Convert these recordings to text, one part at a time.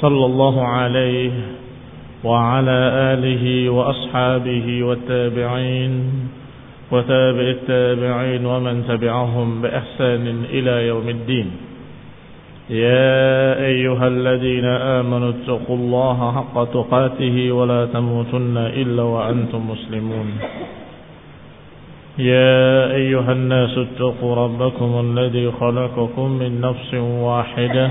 صلى الله عليه وعلى آله وأصحابه والتابعين وتابع التابعين ومن تبعهم بإحسان إلى يوم الدين. يا أيها الذين آمنوا اتقوا الله حق تقاته ولا تموتن إلا وأنتم مسلمون. يا أيها الناس اتقوا ربكم الذي خلقكم من نفس واحدة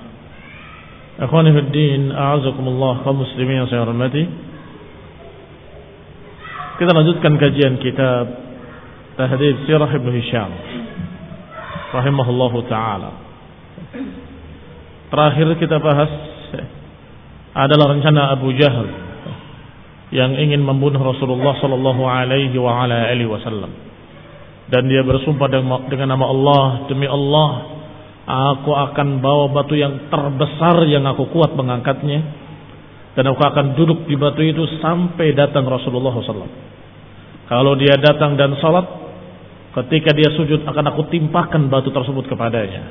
Akhwani fi din, a'azakumullah kaum muslimin yang saya hormati. Kita lanjutkan kajian kitab Tahdhib Sirah Ibnu Hisham rahimahullahu taala. Terakhir kita bahas adalah rencana Abu Jahal yang ingin membunuh Rasulullah sallallahu alaihi wa ala alihi wasallam. Dan dia bersumpah dengan nama Allah demi Allah Aku akan bawa batu yang terbesar yang aku kuat mengangkatnya. Dan aku akan duduk di batu itu sampai datang Rasulullah SAW. Kalau dia datang dan salat, ketika dia sujud akan aku timpahkan batu tersebut kepadanya.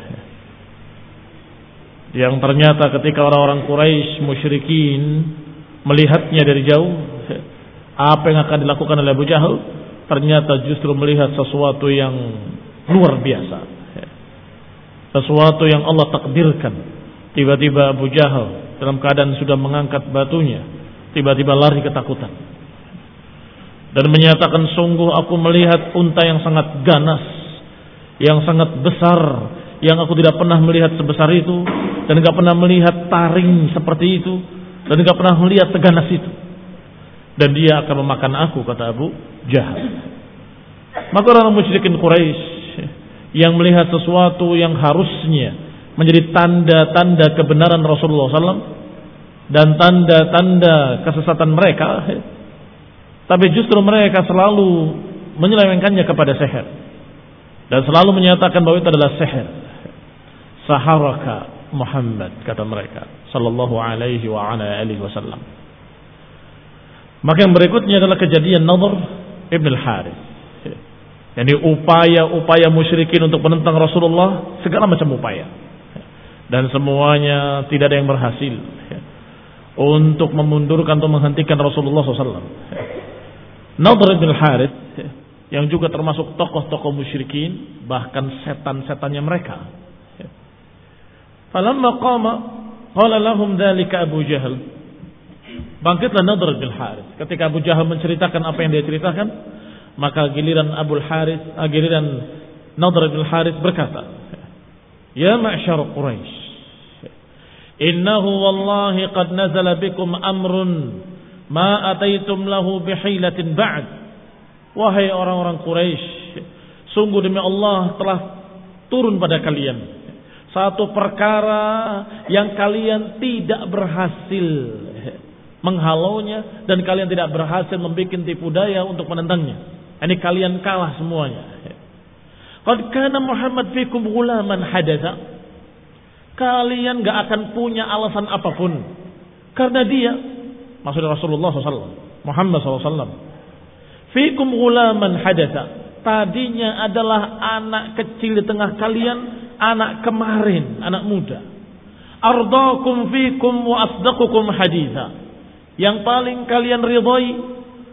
Yang ternyata ketika orang-orang Quraisy musyrikin melihatnya dari jauh, apa yang akan dilakukan oleh Abu Jahal? Ternyata justru melihat sesuatu yang luar biasa sesuatu yang Allah takdirkan. Tiba-tiba Abu Jahal dalam keadaan sudah mengangkat batunya, tiba-tiba lari ketakutan. Dan menyatakan sungguh aku melihat unta yang sangat ganas, yang sangat besar, yang aku tidak pernah melihat sebesar itu, dan tidak pernah melihat taring seperti itu, dan tidak pernah melihat seganas itu. Dan dia akan memakan aku, kata Abu Jahal. Maka orang musyrikin Quraisy yang melihat sesuatu yang harusnya menjadi tanda-tanda kebenaran Rasulullah SAW dan tanda-tanda kesesatan mereka, tapi justru mereka selalu menyelewengkannya kepada seher dan selalu menyatakan bahwa itu adalah seher. Saharaka Muhammad kata mereka sallallahu alaihi wa ala alihi wasallam. Maka yang berikutnya adalah kejadian Nadhr Ibn al-Harith jadi upaya-upaya musyrikin untuk menentang Rasulullah segala macam upaya. Dan semuanya tidak ada yang berhasil untuk memundurkan atau menghentikan Rasulullah SAW. Nadr bin Harith yang juga termasuk tokoh-tokoh musyrikin bahkan setan-setannya mereka. Falamma qama qala lahum Abu Jahal. Bangkitlah Nadr bin Harith ketika Abu Jahal menceritakan apa yang dia ceritakan, maka giliran Abu Haris, uh, giliran Nadr bin Haris berkata, "Ya ma'syar Quraisy, innahu wallahi qad nazala bikum amrun ma ataitum lahu bihilatin ba'd." Wahai orang-orang Quraisy, sungguh demi Allah telah turun pada kalian satu perkara yang kalian tidak berhasil menghalaunya dan kalian tidak berhasil membuat tipu daya untuk menentangnya. Ini kalian kalah semuanya. Qad kana Muhammad fikum gulaman hadatha. Kalian gak akan punya alasan apa pun Karena dia, maksudnya Rasulullah SAW, Muhammad SAW, Fikum gulaman hadatha. Tadinya adalah anak kecil di tengah kalian, anak kemarin, anak muda. Ardakum fikum wa asdaqukum haditha. Yang paling kalian ridhoi,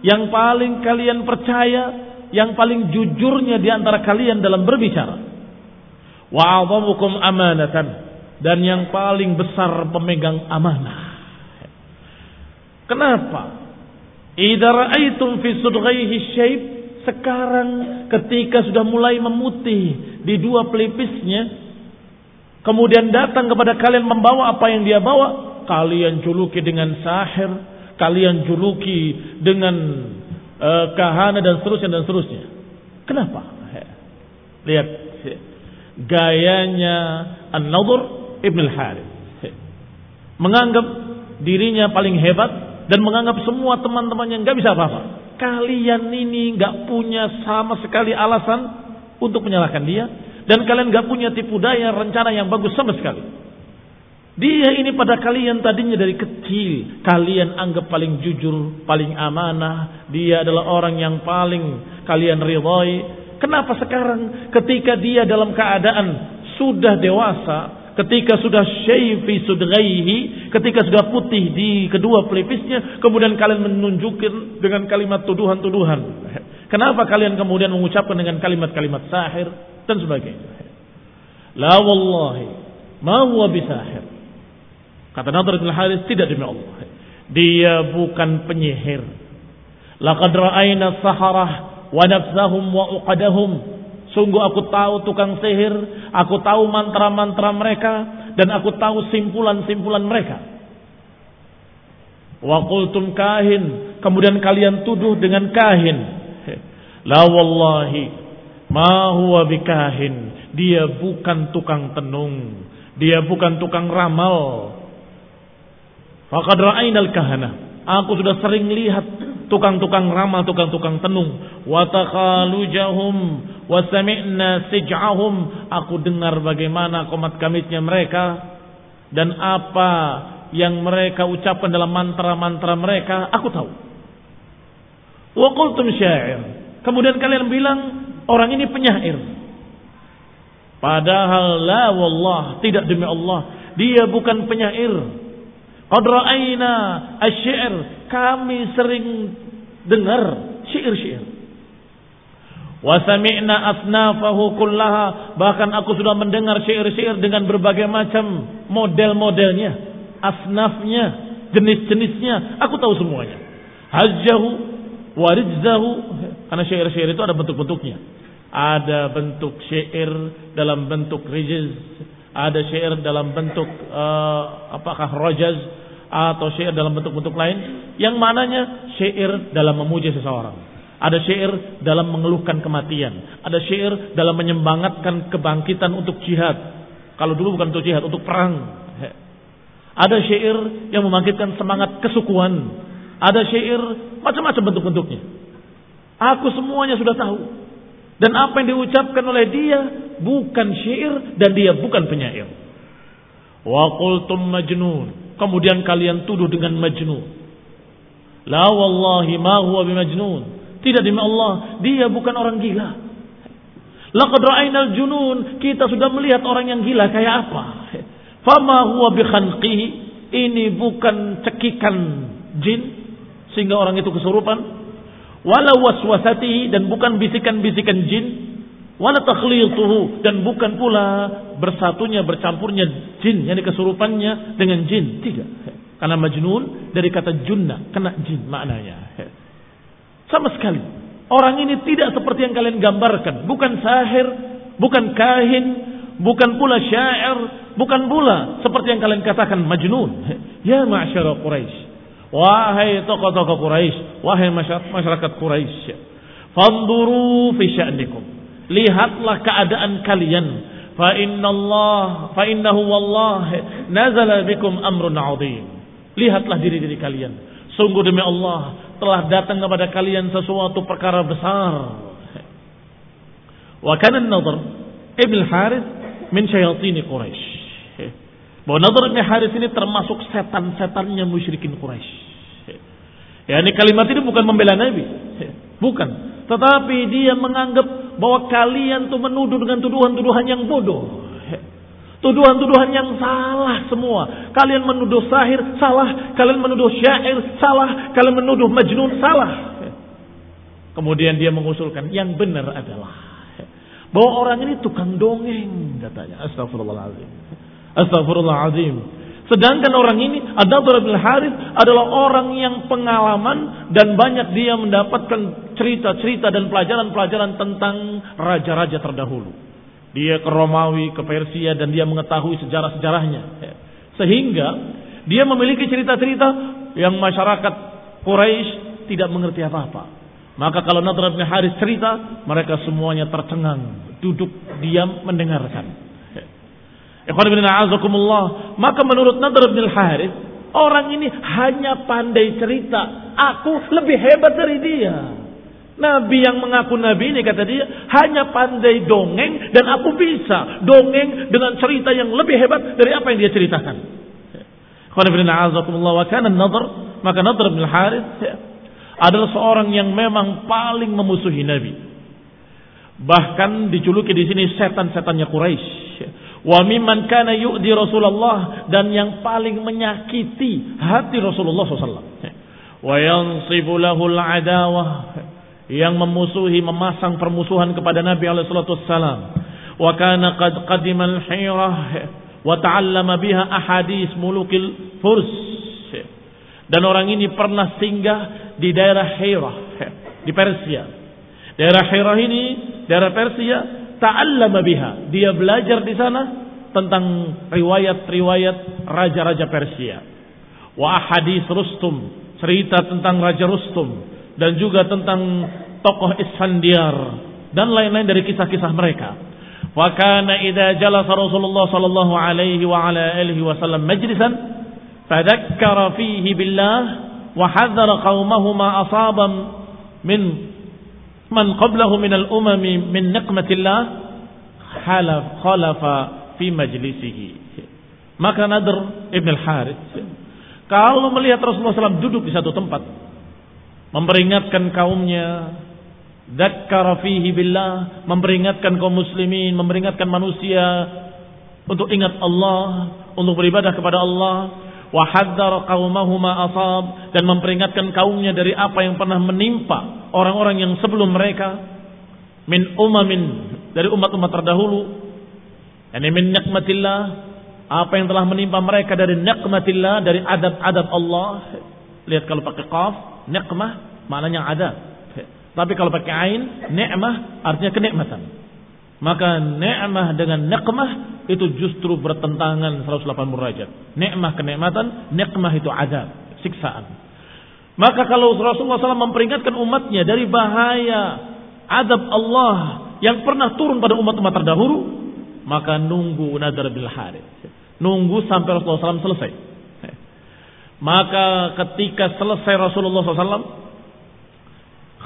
yang paling kalian percaya, yang paling jujurnya di antara kalian dalam berbicara. Wa a'zamukum amanatan dan yang paling besar pemegang amanah. Kenapa? Idza ra'aitum fi sudghaihi syayb sekarang ketika sudah mulai memutih di dua pelipisnya kemudian datang kepada kalian membawa apa yang dia bawa kalian juluki dengan sahir kalian juluki dengan uh, kahana dan seterusnya dan seterusnya. Kenapa? Lihat. Gayanya An-Nadhr Ibn Al-Harith. Menganggap dirinya paling hebat dan menganggap semua teman-temannya nggak bisa apa-apa. Kalian ini nggak punya sama sekali alasan untuk menyalahkan dia dan kalian nggak punya tipu daya rencana yang bagus sama sekali. Dia ini pada kalian tadinya dari kecil kalian anggap paling jujur, paling amanah. Dia adalah orang yang paling kalian ridhoi. Kenapa sekarang ketika dia dalam keadaan sudah dewasa, ketika sudah syaifi sudghaihi, ketika sudah putih di kedua pelipisnya, kemudian kalian menunjukkan dengan kalimat tuduhan-tuduhan. Kenapa kalian kemudian mengucapkan dengan kalimat-kalimat sahir dan sebagainya? La wallahi, ma huwa bisahir. Kata Nadhr bin Haris tidak demi Allah. Dia bukan penyihir. Laqad ra'ayna saharah wa nafsahum wa uqadahum. Sungguh aku tahu tukang sihir, aku tahu mantra-mantra mereka dan aku tahu simpulan-simpulan mereka. Wa qultum kahin, kemudian kalian tuduh dengan kahin. La wallahi ma huwa bikahin. Dia bukan tukang tenung, dia bukan tukang ramal. Faqad ra'ainal kahana. Aku sudah sering lihat tukang-tukang ramal, tukang-tukang tenung. Wa takhalujahum wa sami'na sij'ahum. Aku dengar bagaimana komat kamitnya mereka dan apa yang mereka ucapkan dalam mantra-mantra mereka, aku tahu. Wa qultum syair. Kemudian kalian bilang orang ini penyair. Padahal la wallah, tidak demi Allah, dia bukan penyair. Qad ra'ayna asy-syi'r, kami sering dengar syair-syair. Wa sami'na asnafahu kullaha, bahkan aku sudah mendengar syair-syair dengan berbagai macam model-modelnya, asnafnya, jenis-jenisnya, aku tahu semuanya. Hajjahu warijzahu, karena syair-syair itu ada bentuk-bentuknya. Ada bentuk syair dalam bentuk rijiz, ada syair dalam bentuk uh, apakah rojaz atau syair dalam bentuk-bentuk lain yang mananya syair dalam memuji seseorang. Ada syair dalam mengeluhkan kematian, ada syair dalam menyemangatkan kebangkitan untuk jihad. Kalau dulu bukan untuk jihad, untuk perang. Ada syair yang membangkitkan semangat kesukuan. Ada syair macam-macam bentuk-bentuknya. Aku semuanya sudah tahu. Dan apa yang diucapkan oleh dia bukan syair dan dia bukan penyair. Wa qultum majnun. Kemudian kalian tuduh dengan majnun. La wallahi ma huwa bimajnun. Tidak demi Allah, dia bukan orang gila. Laqad ra'ainal junun, kita sudah melihat orang yang gila kayak apa. Fama huwa bikhanqihi, ini bukan cekikan jin sehingga orang itu kesurupan wala waswasatihi dan bukan bisikan-bisikan jin. Wala takhlituhu dan bukan pula bersatunya bercampurnya jin yang kesurupannya dengan jin. Tidak karena majnun dari kata junna kena jin maknanya. Sama sekali. Orang ini tidak seperti yang kalian gambarkan. Bukan sahir bukan kahin bukan pula syair bukan pula seperti yang kalian katakan majnun. Ya ma'syara quraisy Wahai tokoh-tokoh Quraisy, wahai masyarakat Quraisy, fanduru fi sya'nikum. Lihatlah keadaan kalian. Fa Allah, fa innahu wallah nazala bikum amrun 'adzim. Lihatlah diri-diri kalian. Sungguh demi Allah telah datang kepada kalian sesuatu perkara besar. Wa kana an-nadhr Ibn Harith min syayatin Quraisy. Bahwa Nadhr bin Haris ini termasuk setan-setannya musyrikin Quraisy. Ya, ini kalimat ini bukan membela Nabi. Bukan. Tetapi dia menganggap bahwa kalian tuh menuduh dengan tuduhan-tuduhan yang bodoh. Tuduhan-tuduhan yang salah semua. Kalian menuduh sahir, salah. Kalian menuduh syair, salah. Kalian menuduh majnun, salah. Kemudian dia mengusulkan, yang benar adalah bahwa orang ini tukang dongeng, katanya. Astagfirullahaladzim. Astagfirullahaladzim. Sedangkan orang ini, Adabur bin Harith adalah orang yang pengalaman dan banyak dia mendapatkan cerita-cerita dan pelajaran-pelajaran tentang raja-raja terdahulu. Dia ke Romawi, ke Persia dan dia mengetahui sejarah-sejarahnya. Sehingga dia memiliki cerita-cerita yang masyarakat Quraisy tidak mengerti apa-apa. Maka kalau Nadr bin Haris cerita, mereka semuanya tercengang, duduk diam mendengarkan. Ikhwan. Maka menurut Nadr bin Harith, orang ini hanya pandai cerita. Aku lebih hebat dari dia. Nabi yang mengaku Nabi ini kata dia hanya pandai dongeng dan aku bisa dongeng dengan cerita yang lebih hebat dari apa yang dia ceritakan. Ikhwan wa maka Nadr bin Harith adalah seorang yang memang paling memusuhi Nabi. Bahkan dijuluki di sini setan-setannya Quraisy. Wa mimman kana yu'di Rasulullah dan yang paling menyakiti hati Rasulullah SAW. Wa yansibu lahul adawah yang memusuhi memasang permusuhan kepada Nabi alaihi salatu wassalam. Wa kana qad qadima al-hirah wa ta'allama biha ahadis mulukil furs. Dan orang ini pernah singgah di daerah Hirah di Persia. Daerah Hirah ini, daerah Persia ta'allama biha. Dia belajar di sana tentang riwayat-riwayat raja-raja Persia. Wa hadis Rustum, cerita tentang Raja Rustum dan juga tentang tokoh Isfandiar dan lain-lain dari kisah-kisah mereka. Wa kana idza jalasa Rasulullah sallallahu alaihi wa ala alihi wasallam majlisan fadhakkara fihi billah wa hadzara qaumahu ma asaba min man qablahu min al-umami min niqmatillah halaf khalafa fi majlisihi. Maka Nadr Ibn al-Harith kalau melihat Rasulullah SAW duduk di satu tempat memperingatkan kaumnya Dakkara fihi billah memperingatkan kaum muslimin, memperingatkan manusia untuk ingat Allah, untuk beribadah kepada Allah, wa hadzara qaumahuma asab. Dan memperingatkan kaumnya dari apa yang pernah menimpa orang-orang yang sebelum mereka. Min umamin dari umat-umat terdahulu. Yani min nikmatillah apa yang telah menimpa mereka dari nikmatillah dari adab-adab Allah. Lihat kalau pakai qaf nikmah maknanya adab. Tapi kalau pakai ain nikmah artinya kenikmatan maka nikmah dengan nikmah itu justru bertentangan 180 derajat. Nikmah kenikmatan, nikmah itu azab, siksaan. Maka kalau Rasulullah SAW memperingatkan umatnya dari bahaya adab Allah yang pernah turun pada umat-umat terdahulu, maka nunggu Nadar bil. Nunggu sampai Rasulullah SAW selesai. Maka ketika selesai Rasulullah SAW,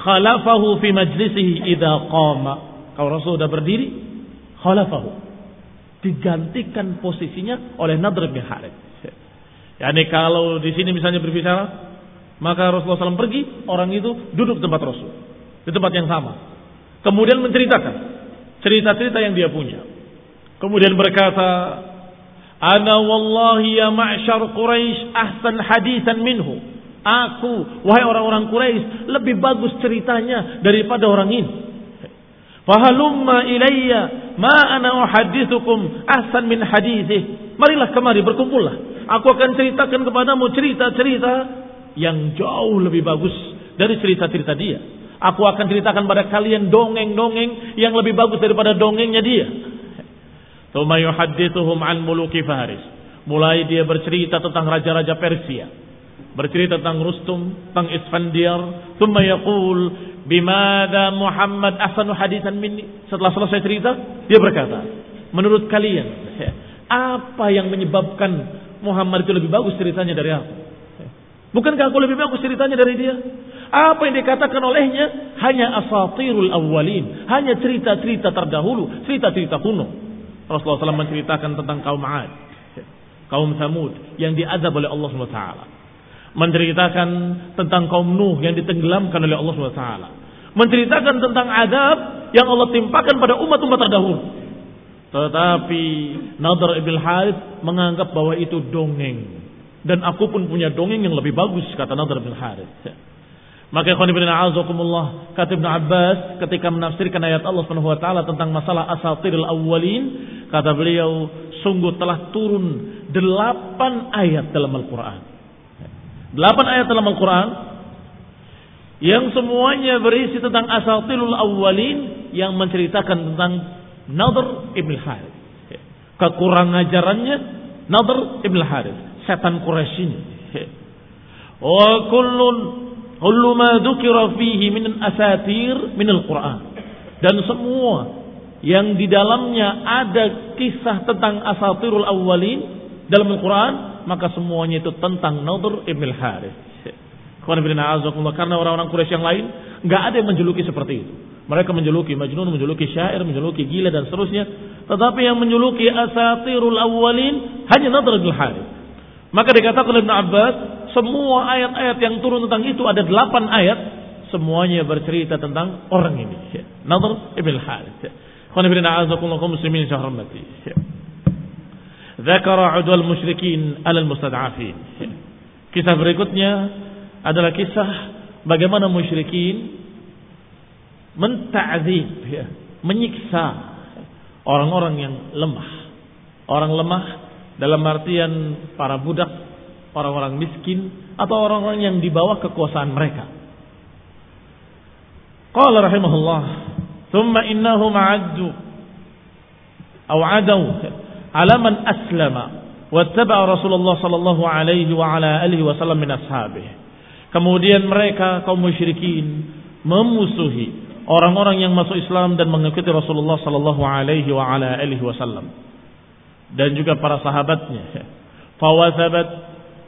khalafahu fi majlisihi idha qama kalau Rasul sudah berdiri, khalafahu. Digantikan posisinya oleh Nadr bin Harith. Yani kalau di sini misalnya berbicara, maka Rasulullah SAW pergi, orang itu duduk di tempat Rasul. Di tempat yang sama. Kemudian menceritakan cerita-cerita yang dia punya. Kemudian berkata, Ana wallahi ya ma'syar Quraisy ahsan hadisan minhu. Aku, wahai orang-orang Quraisy, lebih bagus ceritanya daripada orang ini. Fahalumma ilayya ma ana uhaddithukum ahsan min hadithih. Marilah kemari berkumpullah. Aku akan ceritakan kepadamu cerita-cerita yang jauh lebih bagus dari cerita-cerita dia. Aku akan ceritakan pada kalian dongeng-dongeng yang lebih bagus daripada dongengnya dia. Tsumma yuhaddithuhum an muluki Faris. Mulai dia bercerita tentang raja-raja Persia. Bercerita tentang Rustum, tentang Isfandiar. Tsumma yaqul Bimada Muhammad ahsanu hadisan minni. Setelah selesai cerita, dia berkata, menurut kalian, apa yang menyebabkan Muhammad itu lebih bagus ceritanya dari aku? Bukankah aku lebih bagus ceritanya dari dia? Apa yang dikatakan olehnya hanya asatirul awwalin, hanya cerita-cerita terdahulu, cerita-cerita kuno. Rasulullah SAW menceritakan tentang kaum Ad. kaum Samud yang diazab oleh Allah SWT. Menceritakan tentang kaum Nuh yang ditenggelamkan oleh Allah SWT. Menceritakan tentang azab yang Allah timpakan pada umat-umat terdahulu. Tetapi Nadar ibn Harith menganggap bahwa itu dongeng. Dan aku pun punya dongeng yang lebih bagus kata Nadar ibn Harith. Maka ikhwan ibn a'azakumullah kata Ibn Abbas ketika menafsirkan ayat Allah taala tentang masalah asatiril awwalin kata beliau sungguh telah turun delapan ayat dalam Al-Qur'an. Delapan ayat dalam Al-Qur'an yang semuanya berisi tentang asatirul awwalin yang menceritakan tentang Nadr ibn Harith. Kekurangan ajarannya Nadr ibn Harith, setan Quraisy Wa kullun kullu ma dzukira fihi min asatir min al-Qur'an. Dan semua yang di dalamnya ada kisah tentang asatirul awwalin dalam Al-Quran, maka semuanya itu tentang Nadir ibn al-Harith. Karena orang-orang Quraisy yang lain nggak ada yang menjuluki seperti itu. Mereka menjuluki Majnun, menjuluki syair, menjuluki gila dan seterusnya. Tetapi yang menjuluki asatirul awwalin hanya Nadir ibn al-Harith. Maka dikatakan oleh Ibn Abbas, semua ayat-ayat yang turun tentang itu ada delapan ayat. Semuanya bercerita tentang orang ini. Nadr ibn Harith. Khana bin a'azakullah muslimin syahramati. Zakara udwal musyrikin alal mustad'afin. Kisah berikutnya adalah kisah bagaimana musyrikin menta'zib, ya, menyiksa orang-orang yang lemah. Orang lemah dalam artian para budak orang-orang miskin atau orang-orang yang di bawah kekuasaan mereka. Qala rahimahullah, "Tsumma innahum 'addu aw 'adaw 'ala man aslama wattaba'a Rasulullah sallallahu alaihi wa ala alihi wasallam min ashabihi." Kemudian mereka kaum musyrikin memusuhi orang-orang yang masuk Islam dan mengikuti Rasulullah sallallahu alaihi wa ala alihi wasallam dan juga para sahabatnya. Fawathabat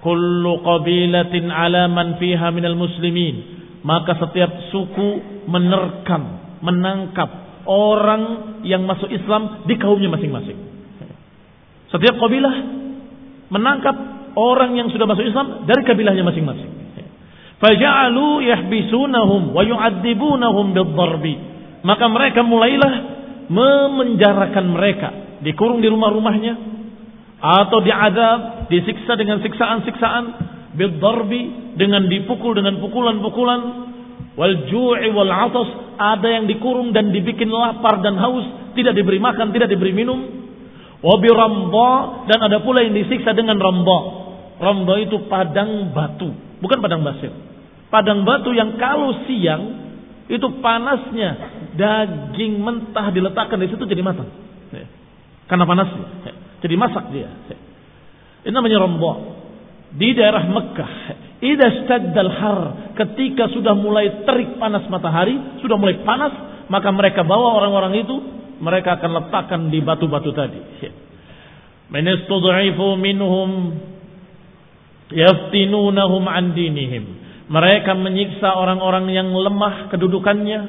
kullu qabilatin ala man fiha minal muslimin maka setiap suku menerkam menangkap orang yang masuk Islam di kaumnya masing-masing setiap kabilah menangkap orang yang sudah masuk Islam dari kabilahnya masing-masing. Faja'alu yahbisunahum wa yu'adzibunahum bid-darbi. Maka mereka mulailah memenjarakan mereka. Dikurung di rumah-rumahnya atau diadab, disiksa dengan siksaan-siksaan, bidarbi dengan dipukul dengan pukulan-pukulan, wal ju'i wal atas, ada yang dikurung dan dibikin lapar dan haus, tidak diberi makan, tidak diberi minum. Wabi ramba dan ada pula yang disiksa dengan ramba. Ramba itu padang batu, bukan padang pasir. Padang batu yang kalau siang itu panasnya daging mentah diletakkan di situ jadi matang. Karena panasnya. Jadi masak dia. Ini namanya rombok. Di daerah Mekah. Ida staddal har. Ketika sudah mulai terik panas matahari. Sudah mulai panas. Maka mereka bawa orang-orang itu. Mereka akan letakkan di batu-batu tadi. Menistud'ifu minhum. Yaftinunahum an dinihim. Mereka menyiksa orang-orang yang lemah kedudukannya.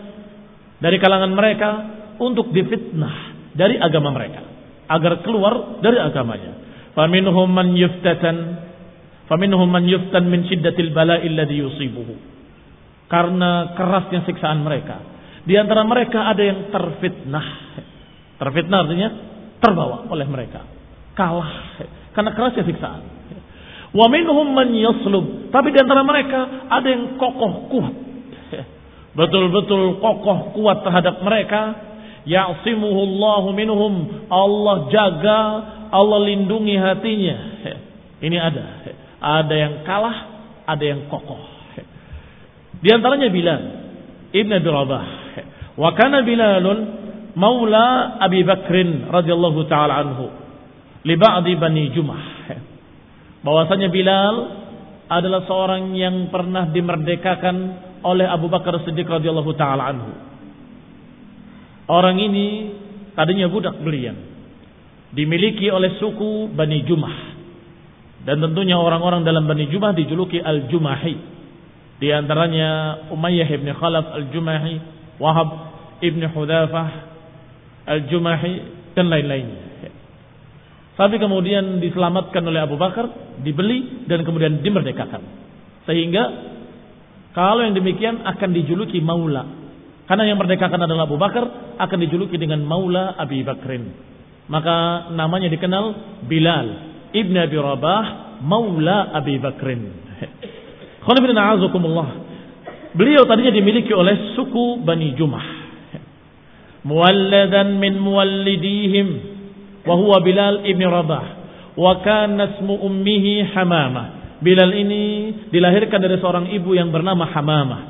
Dari kalangan mereka. Untuk difitnah. Dari agama mereka agar keluar dari agamanya. Faminhum man yuftatan faminhum man yuftan min syiddatil bala'i alladhi yusibuhu. Karena kerasnya siksaan mereka. Di antara mereka ada yang terfitnah. Terfitnah artinya terbawa oleh mereka. Kalah karena kerasnya siksaan. Wa minhum man yaslub. Tapi di antara mereka ada yang kokoh kuat. Betul-betul kokoh kuat terhadap mereka Ya'simuhullahu minhum. Allah jaga, Allah lindungi hatinya. Ini ada. Ada yang kalah, ada yang kokoh. Di antaranya Bilal Ibn Abi Rabah. Wa kana Bilalun maula Abi Bakrin radhiyallahu taala anhu li ba'di Bani Jumah. Bahwasanya Bilal adalah seorang yang pernah dimerdekakan oleh Abu Bakar Siddiq radhiyallahu taala anhu Orang ini tadinya budak belian. Dimiliki oleh suku Bani Jumah. Dan tentunya orang-orang dalam Bani Jumah dijuluki Al-Jumahi. Di antaranya Umayyah ibn Khalaf Al-Jumahi, Wahab ibn Hudafah Al-Jumahi, dan lain-lainnya. Tapi kemudian diselamatkan oleh Abu Bakar, dibeli dan kemudian dimerdekakan. Sehingga kalau yang demikian akan dijuluki maula. Karena yang merdekakan adalah Abu Bakar akan dijuluki dengan maula Abi Bakrin. Maka namanya dikenal Bilal Ibn Abi Rabah maula Abi Bakrin. Beliau tadinya dimiliki oleh suku Bani Jumah. Muwalladan min muwallidihim wa huwa Bilal ibn Rabah wa kana ismu ummihi Hamamah. Bilal ini dilahirkan dari seorang ibu yang bernama Hamamah.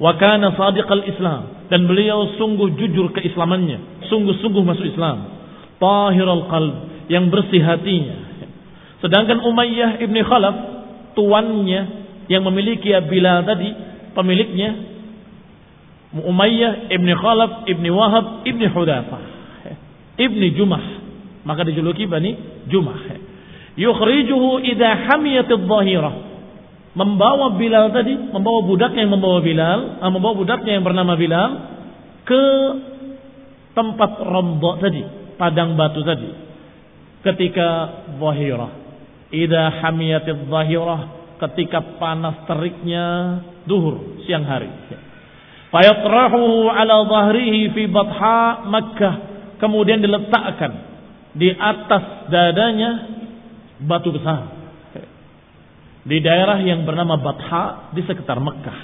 Wa kana sadiqal Islam dan beliau sungguh jujur keislamannya, sungguh-sungguh masuk Islam. Tahirul qalb yang bersih hatinya. Sedangkan Umayyah ibni Khalaf tuannya yang memiliki Bilal tadi, pemiliknya Umayyah ibni Khalaf ibni Wahab ibni Hudafah ibni Jumah. Maka dijuluki Bani Jumah. Yukhrijuhu idha hamiyatid dhahirah membawa Bilal tadi membawa budaknya yang membawa Bilal ah, membawa budaknya yang bernama Bilal ke tempat rombok tadi padang batu tadi. Ketika dhahirah idha hamiyatid dhahirah ketika panas teriknya duhur siang hari fayatrahu ala dhahrihi fi batha Makkah kemudian diletakkan di atas dadanya batu besar di daerah yang bernama Batha di sekitar Mekah.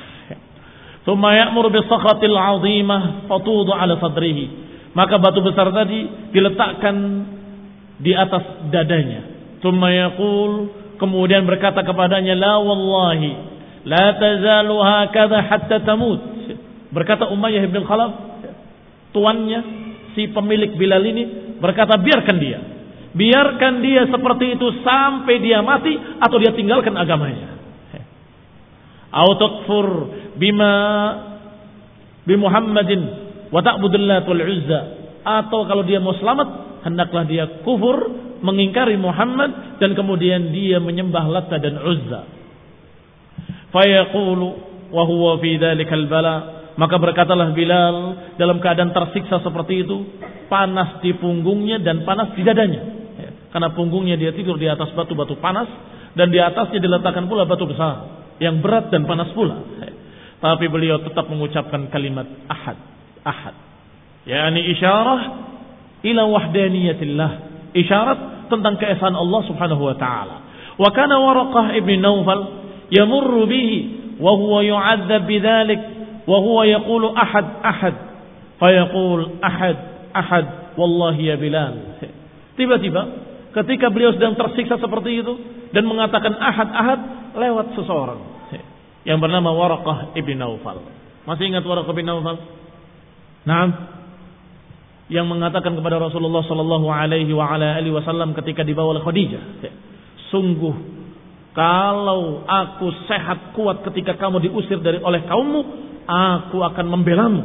Thumma ya'muru bi sakhatil 'azimah fatudu 'ala sadrihi. Maka batu besar tadi diletakkan di atas dadanya. Thumma yaqul kemudian berkata kepadanya la wallahi la tazalu hakadha hatta tamut. Berkata Umayyah bin Khalaf tuannya si pemilik Bilal ini berkata biarkan dia Biarkan dia seperti itu sampai dia mati atau dia tinggalkan agamanya. Autakfur bima bi Muhammadin wa ta'budillat wal uzza atau kalau dia mau selamat hendaklah dia kufur mengingkari Muhammad dan kemudian dia menyembah Latta dan Uzza. Fayaqulu wa huwa fi dzalikal bala maka berkatalah Bilal dalam keadaan tersiksa seperti itu, panas di punggungnya dan panas di dadanya. Karena punggungnya dia tidur di atas batu-batu panas dan di atasnya diletakkan pula batu besar yang berat dan panas pula. Tapi beliau tetap mengucapkan kalimat ahad, ahad. Yani isyarah ila wahdaniyatillah. Isyarat tentang keesaan Allah Subhanahu wa taala. Wa kana Waraqah ibn Naufal yamurru bihi wa huwa yu'adzab bidzalik wa huwa yaqulu ahad ahad. Fayaqul ahad ahad wallahi ya Bilal. Tiba-tiba ketika beliau sedang tersiksa seperti itu dan mengatakan ahad-ahad lewat seseorang yang bernama Waraqah ibn Naufal. Masih ingat Waraqah ibn Naufal? Nah, yang mengatakan kepada Rasulullah Sallallahu Alaihi Wasallam ketika dibawa oleh Khadijah, sungguh kalau aku sehat kuat ketika kamu diusir dari oleh kaummu, aku akan membelamu.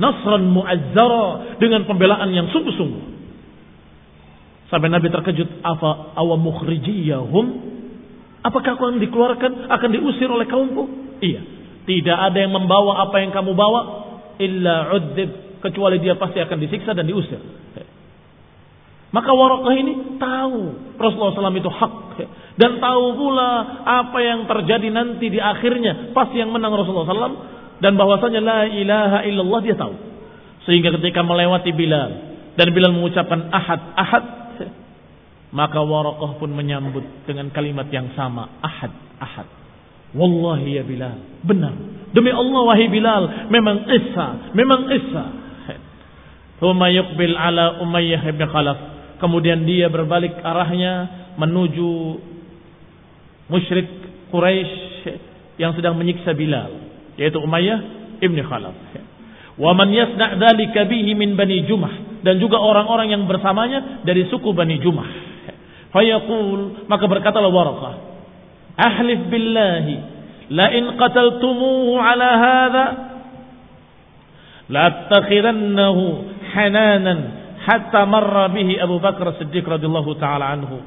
Nasran muazzara dengan pembelaan yang sungguh-sungguh. Sampai Nabi terkejut, apa awa mukhrijiyahum? Apakah aku akan dikeluarkan, akan diusir oleh kaumku? Iya. Tidak ada yang membawa apa yang kamu bawa illa udzib kecuali dia pasti akan disiksa dan diusir. Maka Warakah ini tahu Rasulullah SAW itu hak dan tahu pula apa yang terjadi nanti di akhirnya pasti yang menang Rasulullah SAW dan bahwasanya la ilaha illallah dia tahu sehingga ketika melewati Bilal dan Bilal mengucapkan ahad ahad maka Waraqah pun menyambut dengan kalimat yang sama, ahad, ahad. Wallahi ya Bilal, benar. Demi Allah wahai Bilal, memang Isa, memang Isa. Thumma yuqbil ala Umayyah ibn Khalaf. Kemudian dia berbalik arahnya menuju musyrik Quraisy yang sedang menyiksa Bilal, yaitu Umayyah ibn Khalaf. Wa man yasna' dzalika bihi min Bani Jumah dan juga orang-orang yang bersamanya dari suku Bani Jumah. Fayaqul maka berkatalah Waraqah, "Ahlif billahi la in qataltumuhu ala hadha la attakhidannahu hananan hatta marra bihi Abu Bakar Siddiq radhiyallahu taala anhu."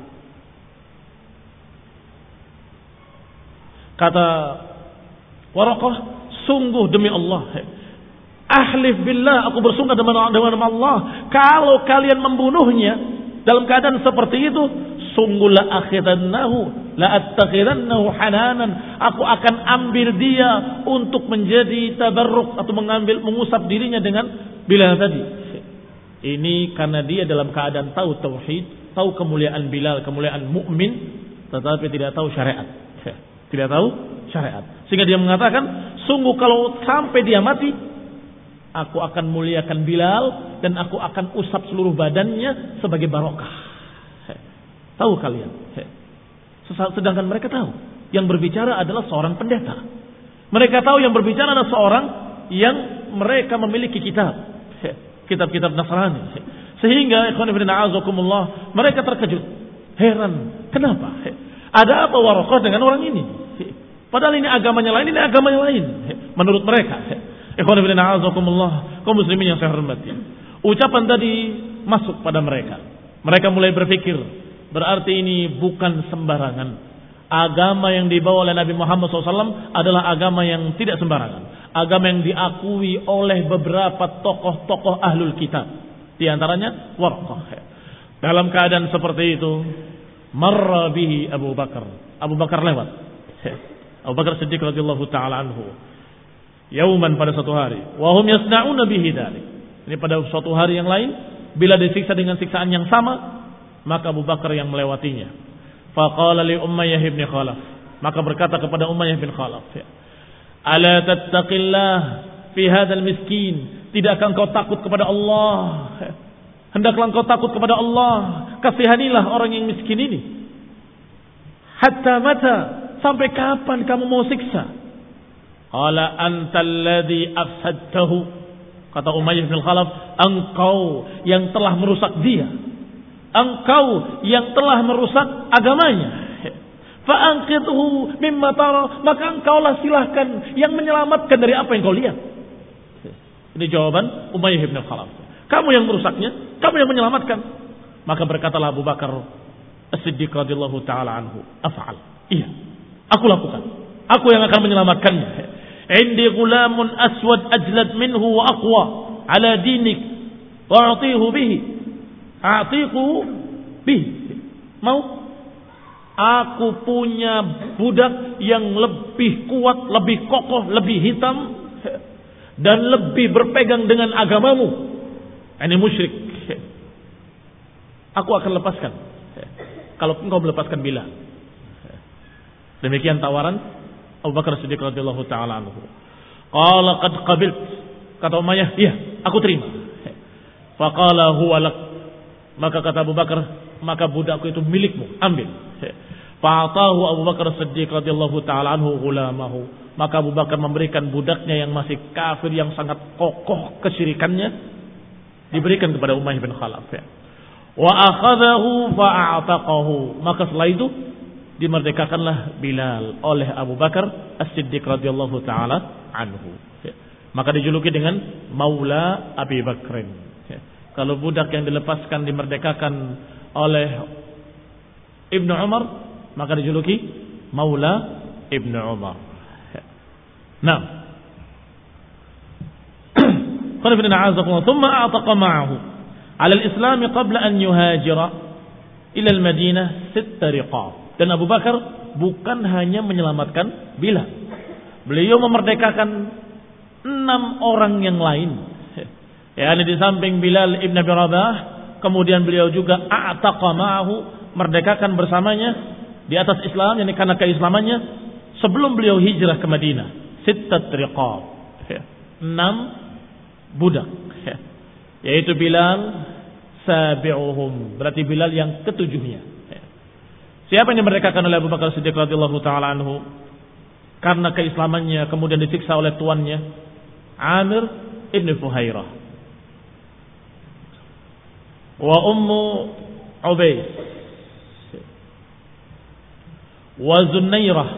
Kata Waraqah, sungguh demi Allah, Ahlif billah, aku bersumpah dengan, dengan Allah, kalau kalian membunuhnya, dalam keadaan seperti itu, sungguh la akhidannahu, la attakhidannahu hananan. Aku akan ambil dia untuk menjadi tabarruk atau mengambil mengusap dirinya dengan Bilal tadi. Ini karena dia dalam keadaan tahu tauhid, tahu kemuliaan Bilal, kemuliaan mukmin, tetapi tidak tahu syariat. Tidak tahu syariat. Sehingga dia mengatakan, sungguh kalau sampai dia mati, Aku akan muliakan Bilal dan aku akan usap seluruh badannya sebagai barokah. Tahu kalian? Sedangkan mereka tahu yang berbicara adalah seorang pendeta. Mereka tahu yang berbicara adalah seorang yang mereka memiliki kitab. Kitab-kitab Nasrani. Sehingga azakumullah mereka terkejut. Heran. Kenapa? Ada apa warokoh dengan orang ini? Padahal ini agamanya lain, ini agamanya lain. Menurut mereka. Ikhwan ibn a'azakumullah, kaum muslimin yang saya hormati. Ucapan tadi masuk pada mereka. Mereka mulai berpikir, berarti ini bukan sembarangan. Agama yang dibawa oleh Nabi Muhammad SAW adalah agama yang tidak sembarangan. Agama yang diakui oleh beberapa tokoh-tokoh ahlul kitab. Di antaranya Warqah. Dalam keadaan seperti itu, marra Abu Bakar. Abu Bakar lewat. Abu Bakar Siddiq radhiyallahu taala anhu yauman pada suatu hari. Wahum yasna'una bihi dzalik. Ini pada suatu hari yang lain bila disiksa dengan siksaan yang sama, maka Abu Bakar yang melewatinya. Faqala li Umayyah bin Khalaf. Maka berkata kepada Umayyah bin Khalaf, ya, "Ala tattaqillah fi hadzal miskin? Tidakkah engkau takut kepada Allah? Hendaklah engkau takut kepada Allah. Kasihanilah orang yang miskin ini. Hatta mata? Sampai kapan kamu mau siksa? Qala antal ladzi afsadtahu. Kata Umayyah bin Khalaf, engkau yang telah merusak dia. Engkau yang telah merusak agamanya. Fa'angkituhu mimma tara, maka engkaulah silahkan yang menyelamatkan dari apa yang kau lihat. Ini jawaban Umayyah ibn Khalaf. Kamu yang merusaknya, kamu yang menyelamatkan. Maka berkatalah Abu Bakar As-Siddiq radhiyallahu taala anhu, "Af'al." Iya. Aku lakukan. Aku yang akan menyelamatkannya. Indi gulamun aswad ajlad minhu wa aqwa ala dinik wa atihu bihi. Atiquhu bihi. Mau aku punya budak yang lebih kuat, lebih kokoh, lebih hitam dan lebih berpegang dengan agamamu. Ini musyrik. Aku akan lepaskan. Kalau engkau melepaskan bila. Demikian tawaran Abu Bakar Siddiq radhiyallahu taala anhu. Qala qad qabilt. Kata Umayyah, "Iya, aku terima." Faqala huwa lak. Maka kata Abu Bakar, maka budakku itu milikmu, ambil. Fa'atahu Abu Bakar Siddiq radhiyallahu taala anhu gulamahu. Maka Abu Bakar memberikan budaknya yang masih kafir yang sangat kokoh kesyirikannya diberikan kepada Umayyah bin Khalaf. Wa akhadahu fa'ataqahu. Maka setelah itu dimerdekakanlah Bilal oleh Abu Bakar As-Siddiq radhiyallahu taala anhu. Ya. Maka dijuluki dengan Maula Abi Bakrin. Ya. Kalau budak yang dilepaskan dimerdekakan oleh Ibnu Umar, maka dijuluki Maula Ibnu Umar. Nah. Qul inna a'azakum thumma a'taqa ma'ahu 'ala al-islam qabla an yuhajira ila al-Madinah sitta riqab. Dan Abu Bakar bukan hanya menyelamatkan Bilal. Beliau memerdekakan enam orang yang lain. Ya, ini di samping Bilal ibn Abi Rabah, kemudian beliau juga a'taqa ma'ahu, merdekakan bersamanya di atas Islam, yakni karena keislamannya sebelum beliau hijrah ke Madinah. Sittat riqab. Ya, enam budak. Ya, yaitu Bilal sabi'uhum, berarti Bilal yang ketujuhnya. Siapa yang dimerdekakan oleh Abu Bakar Siddiq radhiyallahu taala anhu karena keislamannya kemudian disiksa oleh tuannya Amir ibn Fuhairah wa ummu Ubaid wa Zunnairah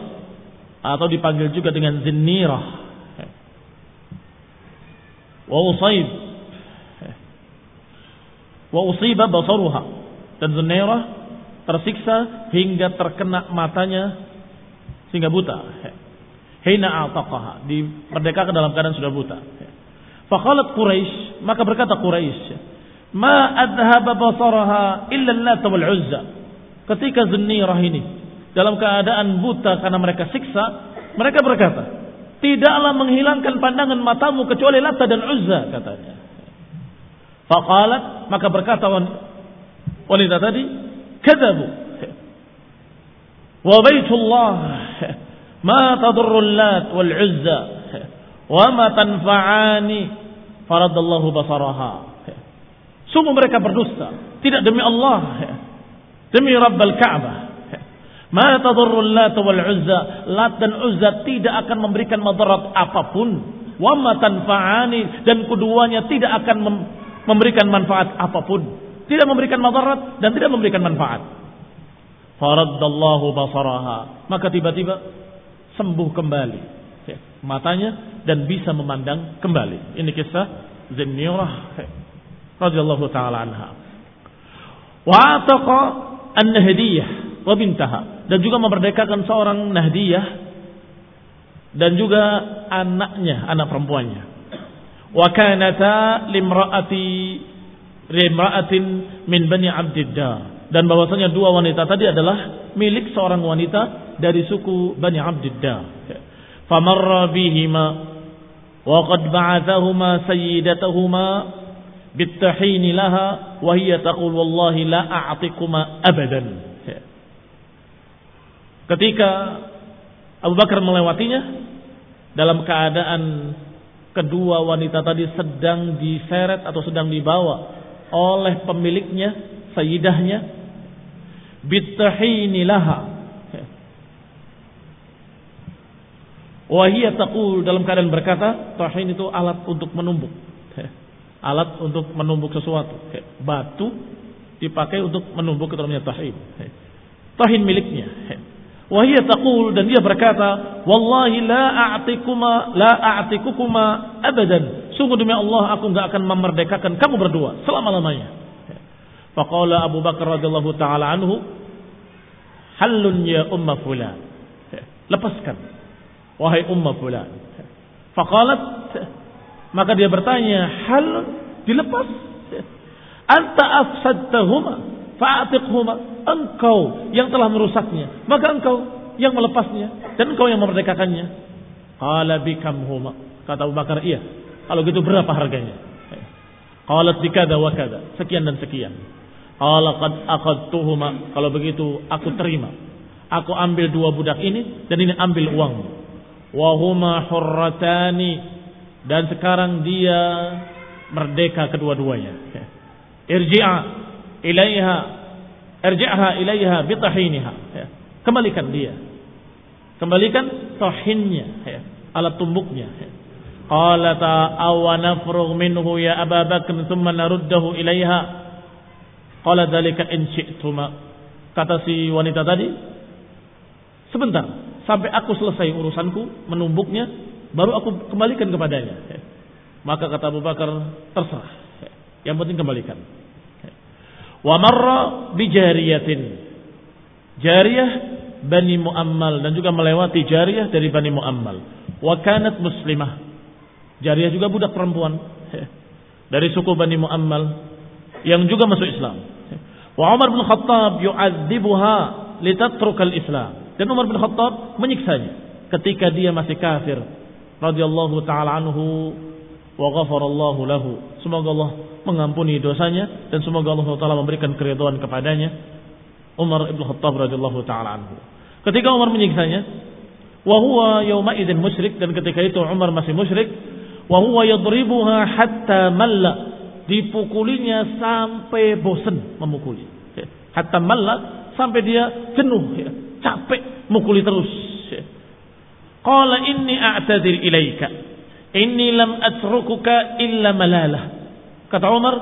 atau dipanggil juga dengan Zinnirah wa Usaib wa usiba basaruha dan Zunnairah tersiksa hingga terkena matanya sehingga buta. Hina a'taqaha, dimerdekakan dalam keadaan sudah buta. Faqalat Quraisy, maka berkata Quraisy, Ma adhaba basaraha illa Lat wal Uzza. Ketika Zunnirah ini dalam keadaan buta karena mereka siksa, mereka berkata, tidaklah menghilangkan pandangan matamu kecuali Lata dan Uzza katanya. Faqalat maka berkata wanita tadi, kadzabu. Wa baitullah ma tadurru Lat wal Uzza wa ma tanfa'ani faradallahu basaraha. Sungguh mereka berdusta, tidak demi Allah, demi Rabbal Ka'bah. Ma tadurru Lat wal Uzza, dan Uzza tidak akan memberikan madarat apa pun. Wa ma tanfa'ani dan keduanya tidak akan memberikan manfaat apa pun. Tidak memberikan madarat dan tidak memberikan manfaat. Faraddallahu basaraha. Maka tiba-tiba sembuh kembali ya, matanya dan bisa memandang kembali. Ini kisah Zinnirah radhiyallahu taala anha. Wa ataqa an-Nahdiyah wa bintaha dan juga memerdekakan seorang Nahdiyah dan juga anaknya, anak perempuannya. Wa kanata limraati limraatin min bani Abdiddar dan bahwasanya dua wanita tadi adalah milik seorang wanita dari suku Bani Abdiddar. Famarra bihima wa qad ba'athahuma sayyidatahuma bittahin laha wa hiya taqul wallahi la a'tikuma abadan. Ketika Abu Bakar melewatinya dalam keadaan kedua wanita tadi sedang diseret atau sedang dibawa oleh pemiliknya, sayyidahnya bitahini laha. Wahia taqul dalam keadaan berkata, tahin itu alat untuk menumbuk. Alat untuk menumbuk sesuatu. Batu dipakai untuk menumbuk itu namanya tahin. Tahin miliknya. Wahia taqul dan dia berkata, "Wallahi la a'tikuma la a'tikukuma abadan." Sungguh demi Allah aku enggak akan memerdekakan kamu berdua selama-lamanya. Faqala Abu Bakar radhiyallahu taala anhu, Halun ya umma fulan. Lepaskan. Wahai umma fulan. Faqalat. Maka dia bertanya. Hal dilepas. Anta afsadtahuma. Fa'atiqhuma. Engkau yang telah merusaknya. Maka engkau yang melepasnya. Dan engkau yang memerdekakannya. Qala bikamhuma. Kata Abu Bakar, iya. Kalau gitu berapa harganya? Qalat bikada wa kada. Sekian dan sekian. Qala qad akhadtuhuma. Kalau begitu aku terima. Aku ambil dua budak ini dan ini ambil uang. Wa huma hurratani dan sekarang dia merdeka kedua-duanya. Irji'a ilaiha irji'ha ilaiha bitahiniha. Kembalikan dia. Kembalikan tahinnya, alat tumbuknya. Qala ta awanafrugh minhu ya Abu thumma naruddahu ilaiha Qala dzalika in syi'tuma. Kata si wanita tadi, sebentar sampai aku selesai urusanku menumbuknya, baru aku kembalikan kepadanya. Maka kata Abu Bakar, terserah. Yang penting kembalikan. Wa marra bi jariyatin. Jariyah Bani Muammal dan juga melewati jariyah dari Bani Muammal. Wa kanat muslimah. Jariyah juga budak perempuan dari suku Bani Muammal yang juga masuk Islam. Wa Umar bin Khattab yu'adzibuha litatrukal Islam. Dan Umar bin Khattab menyiksanya ketika dia masih kafir. Radhiyallahu taala anhu wa ghafarallahu lahu. Semoga Allah mengampuni dosanya dan semoga Allah taala memberikan keridhaan kepadanya. Umar bin Khattab radhiyallahu taala anhu. Ketika Umar menyiksanya, wa huwa yauma idzin musyrik dan ketika itu Umar masih musyrik, wa huwa yadribuha hatta malla dipukulinya sampai bosan memukuli. Hatta malah sampai dia jenuh, ya. capek mukuli terus. Qala inni a'tadir ilaika. Inni lam atrukuka illa malalah. Kata Umar,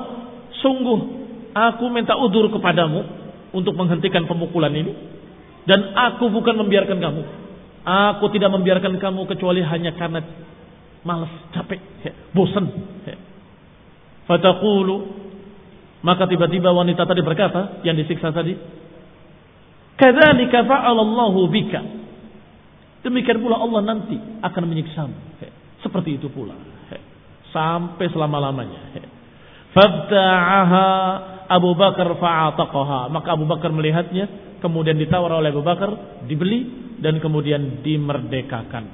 sungguh aku minta udur kepadamu untuk menghentikan pemukulan ini. Dan aku bukan membiarkan kamu. Aku tidak membiarkan kamu kecuali hanya karena malas, capek, ya, bosan. Ya. Fataqulu maka tiba-tiba wanita tadi berkata yang disiksa tadi, "Kadzalika fa'ala Allahu bika." Demikian pula Allah nanti akan menyiksamu. Seperti itu pula. Sampai selama-lamanya. Fabta'aha Abu Bakar fa'ataqaha. Maka Abu Bakar melihatnya, kemudian ditawar oleh Abu Bakar, dibeli dan kemudian dimerdekakan.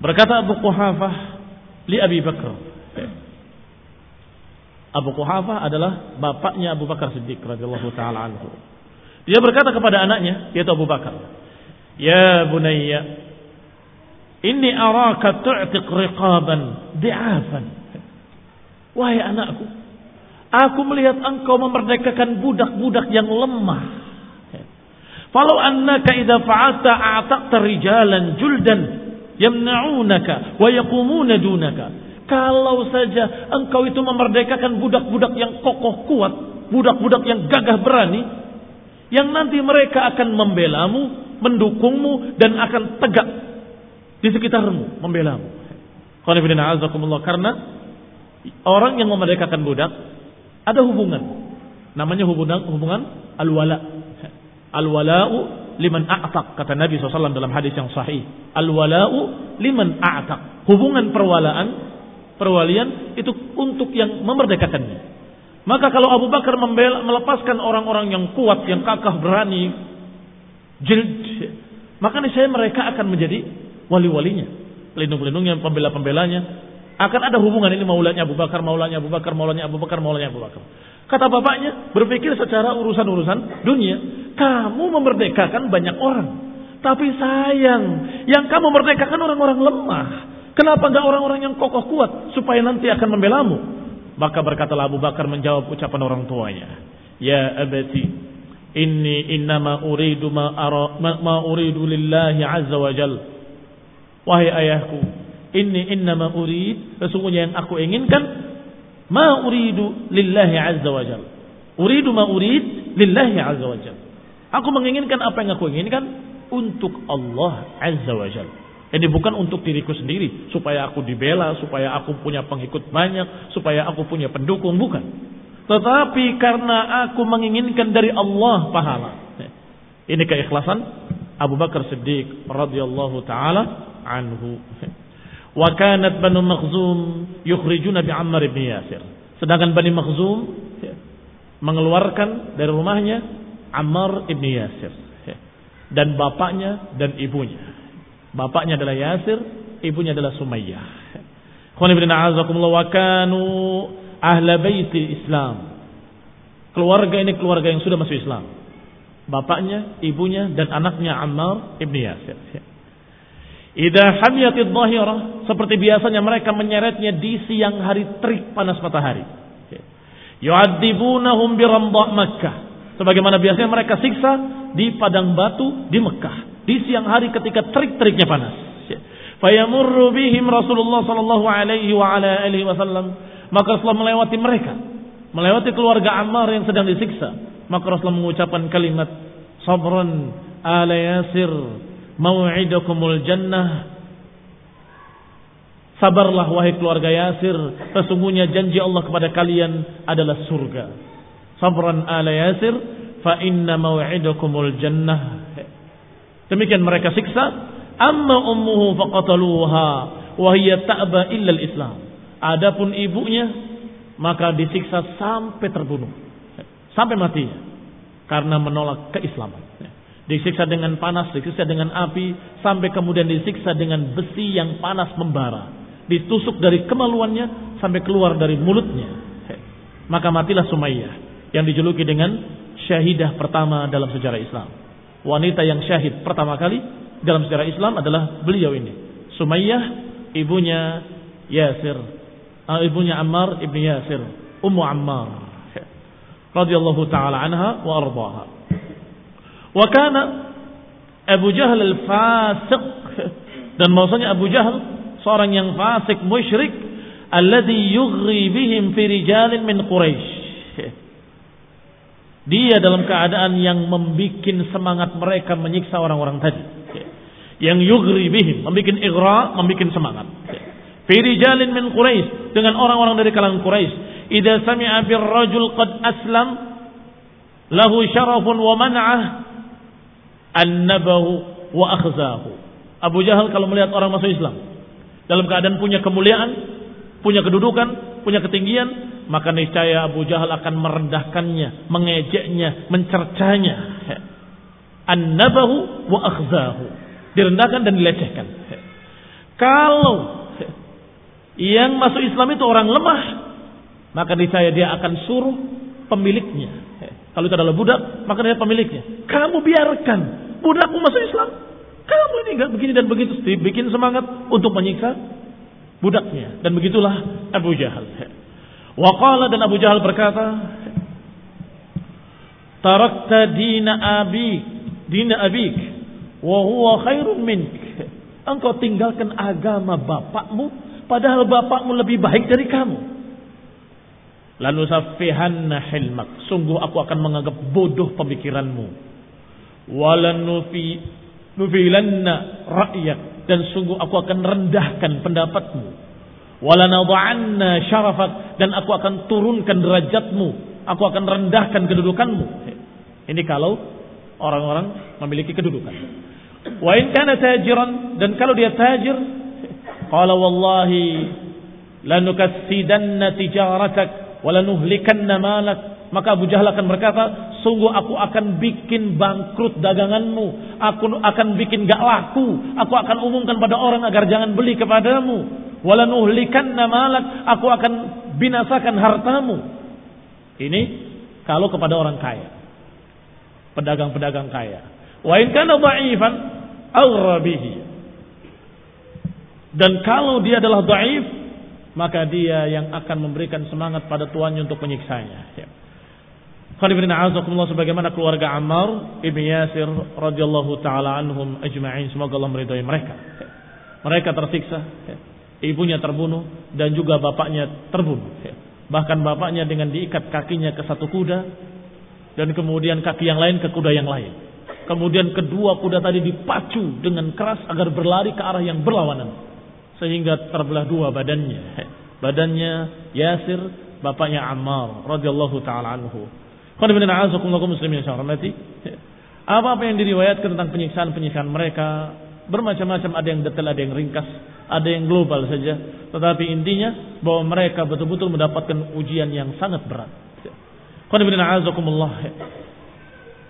Berkata Abu Quhafah li Abi Bakar. Abu Quhafah adalah bapaknya Abu Bakar Siddiq radhiyallahu taala anhu. Dia berkata kepada anaknya, yaitu Abu Bakar, "Ya bunayya, inni araka tu'tiq riqaban di'afan." Wahai anakku, aku melihat engkau memerdekakan budak-budak yang lemah. Falau annaka idza fa'alta a'taqta rijalan juldan yamna'unaka wa yaqumuna dunaka. Kalau saja engkau itu memerdekakan budak-budak yang kokoh kuat, budak-budak yang gagah berani, yang nanti mereka akan membelamu, mendukungmu dan akan tegak di sekitarmu membelamu. Karena orang yang memerdekakan budak ada hubungan. Namanya hubungan hubungan al-wala. Al-wala'u liman a'taq kata Nabi SAW dalam hadis yang sahih. Al-wala'u liman a'taq. Hubungan perwalaan, perwalian itu untuk yang memerdekakannya. Maka kalau Abu Bakar membela, melepaskan orang-orang yang kuat, yang kakah berani, jild, maka saya mereka akan menjadi wali-walinya, pelindung-pelindungnya, pembela-pembelanya. Akan ada hubungan ini maulanya Abu Bakar, maulanya Abu Bakar, maulanya Abu Bakar, maulanya Abu Bakar. Kata bapaknya, berpikir secara urusan-urusan dunia. Kamu memerdekakan banyak orang. Tapi sayang, yang kamu merdekakan orang-orang lemah. Kenapa enggak orang-orang yang kokoh kuat supaya nanti akan membelamu? Maka berkatalah Abu Bakar menjawab ucapan orang tuanya. Ya abati, inni innama uridu ma, ara, ma, ma uridu lillahi azza wa jal. Wahai ayahku, inni innama urid, sesungguhnya yang aku inginkan, ma uridu lillahi azza wa jal. Uridu ma urid lillahi azza wa jal. Aku menginginkan apa yang aku inginkan untuk Allah azza wa jalla. Ini bukan untuk diriku sendiri, supaya aku dibela, supaya aku punya pengikut banyak, supaya aku punya pendukung, bukan. Tetapi karena aku menginginkan dari Allah pahala. Ini keikhlasan Abu Bakar Siddiq radhiyallahu taala anhu. Wa kanat Banu Makhzum yukhrijuna bi Ammar bin Yasir. Sedangkan Bani Makhzum mengeluarkan dari rumahnya Ammar bin Yasir dan bapaknya dan ibunya. Bapaknya adalah Yasir, ibunya adalah Sumayyah. wa kanu ahla baiti Islam. Keluarga ini keluarga yang sudah masuk Islam. Bapaknya, ibunya dan anaknya Ammar ibni Yasir. Ida hamiyatid dhahira seperti biasanya mereka menyeretnya di siang hari terik panas matahari. Yu'adzibunahum bi Makkah. Sebagaimana biasanya mereka siksa di padang batu di Mekah di siang hari ketika terik-teriknya panas. Fayamurru bihim Rasulullah sallallahu alaihi wa ala alihi wasallam. Maka Rasulullah melewati mereka, melewati keluarga Ammar yang sedang disiksa. Maka Rasulullah mengucapkan kalimat sabran ala yasir mau'idakumul jannah Sabarlah wahai keluarga Yasir, sesungguhnya janji Allah kepada kalian adalah surga. Sabran ala Yasir, fa inna mau'idakumul jannah. Demikian mereka siksa. Amma ummuhu faqataluha wa hiya ta'ba illa islam Adapun ibunya maka disiksa sampai terbunuh. Sampai mati. Karena menolak keislaman. Disiksa dengan panas, disiksa dengan api, sampai kemudian disiksa dengan besi yang panas membara. Ditusuk dari kemaluannya sampai keluar dari mulutnya. Maka matilah Sumayyah yang dijuluki dengan syahidah pertama dalam sejarah Islam wanita yang syahid pertama kali dalam sejarah Islam adalah beliau ini. Sumayyah ibunya Yasir, uh, ibunya Ammar ibni Yasir, Ummu Ammar radhiyallahu taala anha wa ardaha. Wa kana Abu Jahal al-fasiq dan maksudnya Abu Jahal seorang yang fasik musyrik alladhi yughri bihim fi rijalin min Quraisy dia dalam keadaan yang membuat semangat mereka menyiksa orang-orang tadi. Yang yugri bihim, membuat igra, membuat semangat. Firijalin min Quraisy dengan orang-orang dari kalangan Quraisy. Idza sami'a bir rajul qad aslam lahu syarafun wa man'ah annabahu wa akhzahu. Abu Jahal kalau melihat orang masuk Islam dalam keadaan punya kemuliaan, punya kedudukan, punya ketinggian, maka niscaya Abu Jahal akan merendahkannya, mengejeknya, mencercanya. Annabahu wa akhzahu. Direndahkan dan dilecehkan. Kalau yang masuk Islam itu orang lemah, maka niscaya dia akan suruh pemiliknya. Kalau itu adalah budak, maka dia pemiliknya. Kamu biarkan budakmu masuk Islam. Kamu ini enggak begini dan begitu. Bikin semangat untuk menyiksa budaknya. Dan begitulah Abu Jahal. Waqala dan Abu Jahal berkata, Tarakta dina abik, dina abik, wa huwa khairun mink. Engkau tinggalkan agama bapakmu, padahal bapakmu lebih baik dari kamu. Lanusaffihanna hilmak. Sungguh aku akan menganggap bodoh pemikiranmu. Walanufi nufilanna rakyat dan sungguh aku akan rendahkan pendapatmu. Walanadha'anna syarafak dan aku akan turunkan derajatmu. Aku akan rendahkan kedudukanmu. Ini kalau orang-orang memiliki kedudukan. Wa in kana tajiran dan kalau dia tajir, qala wallahi lanukassidanna tijaratak walanuhlikanna malak maka Abu Jahal akan berkata sungguh aku akan bikin bangkrut daganganmu. Aku akan bikin gak laku. Aku akan umumkan pada orang agar jangan beli kepadamu. Walanuhlikanna malak. Aku akan binasakan hartamu. Ini kalau kepada orang kaya. Pedagang-pedagang kaya. Wa in kana dha'ifan dan kalau dia adalah dhaif maka dia yang akan memberikan semangat pada tuannya untuk menyiksanya. Ya. Sebagaimana keluarga Ammar ibn Yasir radhiyallahu taala anhum ajma'in semoga Allah meridhai mereka. Mereka tersiksa, ya. ibunya terbunuh dan juga bapaknya terbunuh. Bahkan bapaknya dengan diikat kakinya ke satu kuda dan kemudian kaki yang lain ke kuda yang lain. Kemudian kedua kuda tadi dipacu dengan keras agar berlari ke arah yang berlawanan sehingga terbelah dua badannya. Badannya Yasir, bapaknya Ammar radhiyallahu taala anhu. Muslimin hormati. Apa-apa yang diriwayatkan tentang penyiksaan-penyiksaan mereka bermacam-macam, ada yang detail, ada yang ringkas, ada yang global saja. Tetapi intinya bahwa mereka betul-betul mendapatkan ujian yang sangat berat.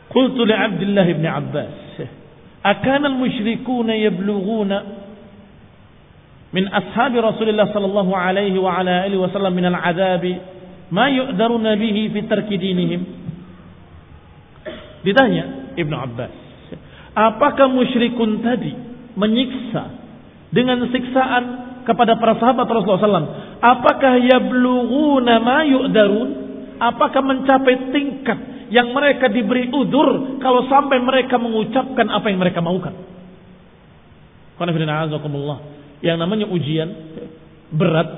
Qultu li Abdullah bin Abbas, "Akana al-musyrikuuna yablughuna min ashabi Rasulullah sallallahu alaihi wa ala alihi wasallam min al-'adab ma yu'daruna bihi fi tarki. Ditanya Ibnu Abbas, apakah musyrikun tadi menyiksa dengan siksaan kepada para sahabat Rasulullah SAW? Apakah yablughuna ma yu'darun? Apakah mencapai tingkat yang mereka diberi udur kalau sampai mereka mengucapkan apa yang mereka maukan? Yang namanya ujian berat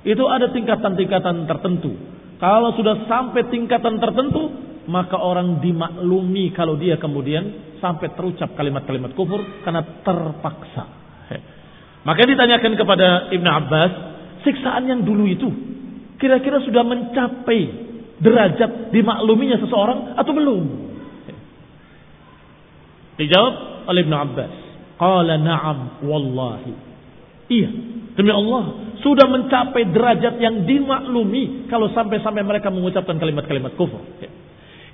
itu ada tingkatan-tingkatan tertentu. Kalau sudah sampai tingkatan tertentu, maka orang dimaklumi kalau dia kemudian sampai terucap kalimat-kalimat kufur karena terpaksa. Maka ditanyakan kepada Ibn Abbas, siksaan yang dulu itu kira-kira sudah mencapai derajat dimakluminya seseorang atau belum? Dijawab oleh Ibn Abbas. Qala na'am wallahi. Iya, demi Allah sudah mencapai derajat yang dimaklumi kalau sampai-sampai mereka mengucapkan kalimat-kalimat kufur.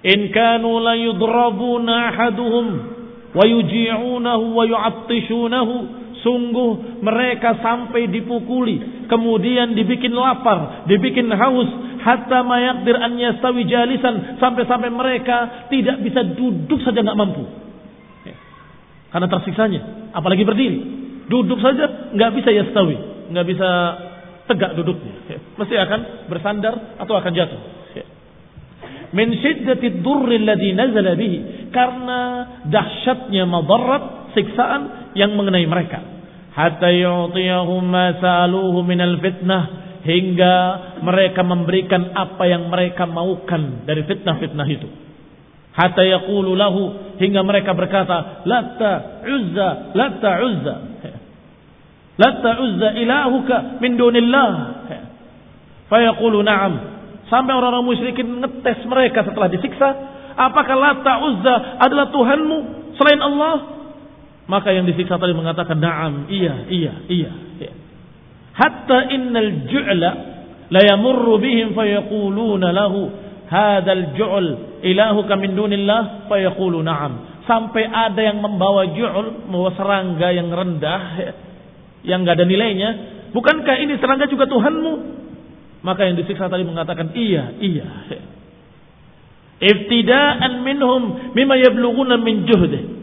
In kanu la yudrabuna ahaduhum wa yuji'unahu wa sungguh mereka sampai dipukuli kemudian dibikin lapar dibikin haus hatta mayakdir an yastawi jalisan sampai-sampai mereka tidak bisa duduk saja nggak mampu karena tersiksanya apalagi berdiri Duduk saja nggak bisa ya stawi, nggak bisa tegak duduknya. Mesti akan bersandar atau akan jatuh. Min syiddati durri alladhi nazala bihi. Karena dahsyatnya madarat, siksaan yang mengenai mereka. Hatta yu'tiyahum ma sa'aluhu minal fitnah. Hingga mereka memberikan apa yang mereka maukan dari fitnah-fitnah itu. Hatta yaqulu lahu. Hingga mereka berkata, Latta uzza, latta uzza. Latta uzza ilahuka min dunillah. Fayaqulu na'am. Sampai orang-orang musyrikin ngetes mereka setelah disiksa. Apakah Latta uzza adalah Tuhanmu selain Allah? Maka yang disiksa tadi mengatakan na'am. Iya, iya, iya. Hatta innal ju'la la yamurru bihim fayaquluna lahu hadzal ju'l ilahuka min dunillah fayaqulu na'am sampai ada yang membawa ju'ul membawa serangga yang rendah yang enggak ada nilainya bukankah ini serangga juga Tuhanmu maka yang disiksa tadi mengatakan iya iya. Iftidaan minhum mimma yablughuna min juhdih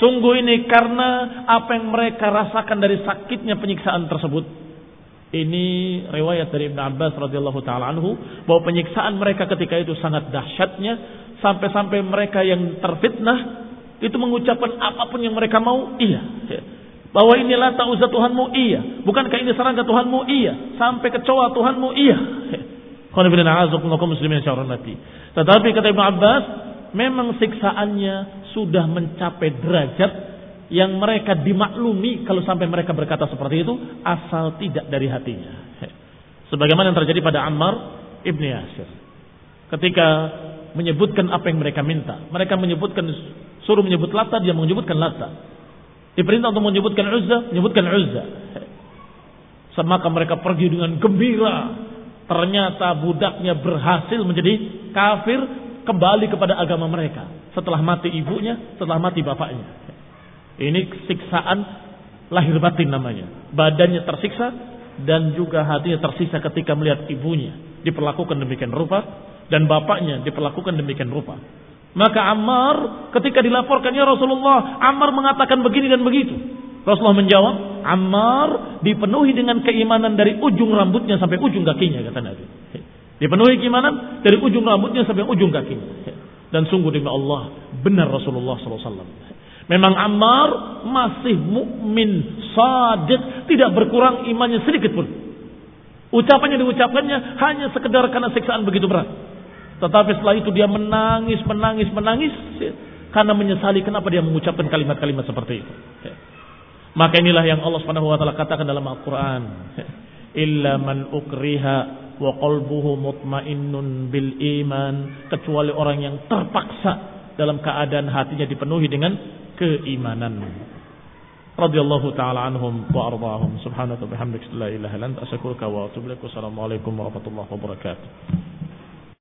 sungguh ini karena apa yang mereka rasakan dari sakitnya penyiksaan tersebut. Ini riwayat dari Ibn Abbas radhiyallahu taala anhu bahwa penyiksaan mereka ketika itu sangat dahsyatnya sampai-sampai mereka yang terfitnah itu mengucapkan apa pun yang mereka mau iya bahwa inilah ta'uzah Tuhanmu iya bukankah ini serangga Tuhanmu iya sampai kecoa Tuhanmu iya Tetapi kata Ibn Abbas, memang siksaannya sudah mencapai derajat yang mereka dimaklumi kalau sampai mereka berkata seperti itu asal tidak dari hatinya. Sebagaimana yang terjadi pada Ammar ibni Yasir. Ketika menyebutkan apa yang mereka minta. Mereka menyebutkan, suruh menyebut Lata, dia menyebutkan Lata. Diperintah untuk menyebutkan Uzza, menyebutkan Uzza. Semaka mereka pergi dengan gembira Ternyata budaknya berhasil menjadi kafir kembali kepada agama mereka. Setelah mati ibunya, setelah mati bapaknya. Ini siksaan lahir batin namanya. Badannya tersiksa dan juga hatinya tersiksa ketika melihat ibunya diperlakukan demikian rupa dan bapaknya diperlakukan demikian rupa. Maka Ammar ketika dilaporkannya Rasulullah, Ammar mengatakan begini dan begitu. Rasulullah menjawab, Ammar dipenuhi dengan keimanan dari ujung rambutnya sampai ujung kakinya kata Nabi. Dipenuhi keimanan dari ujung rambutnya sampai ujung kakinya. Dan sungguh demi Allah benar Rasulullah SAW. Memang Ammar masih mukmin sadiq, tidak berkurang imannya sedikit pun. Ucapannya diucapkannya hanya sekedar karena siksaan begitu berat. Tetapi setelah itu dia menangis, menangis, menangis karena menyesali kenapa dia mengucapkan kalimat-kalimat seperti itu. Maka inilah yang Allah Subhanahu wa taala katakan dalam Al-Qur'an. Illa man ukriha wa qalbuhu mutmainnun bil iman, kecuali orang yang terpaksa dalam keadaan hatinya dipenuhi dengan keimanan. Radhiyallahu taala anhum wa ardahum. Subhanaka bihamdika la ilaha illa anta astaghfiruka wa atubu ilaik. Wassalamualaikum warahmatullahi wabarakatuh.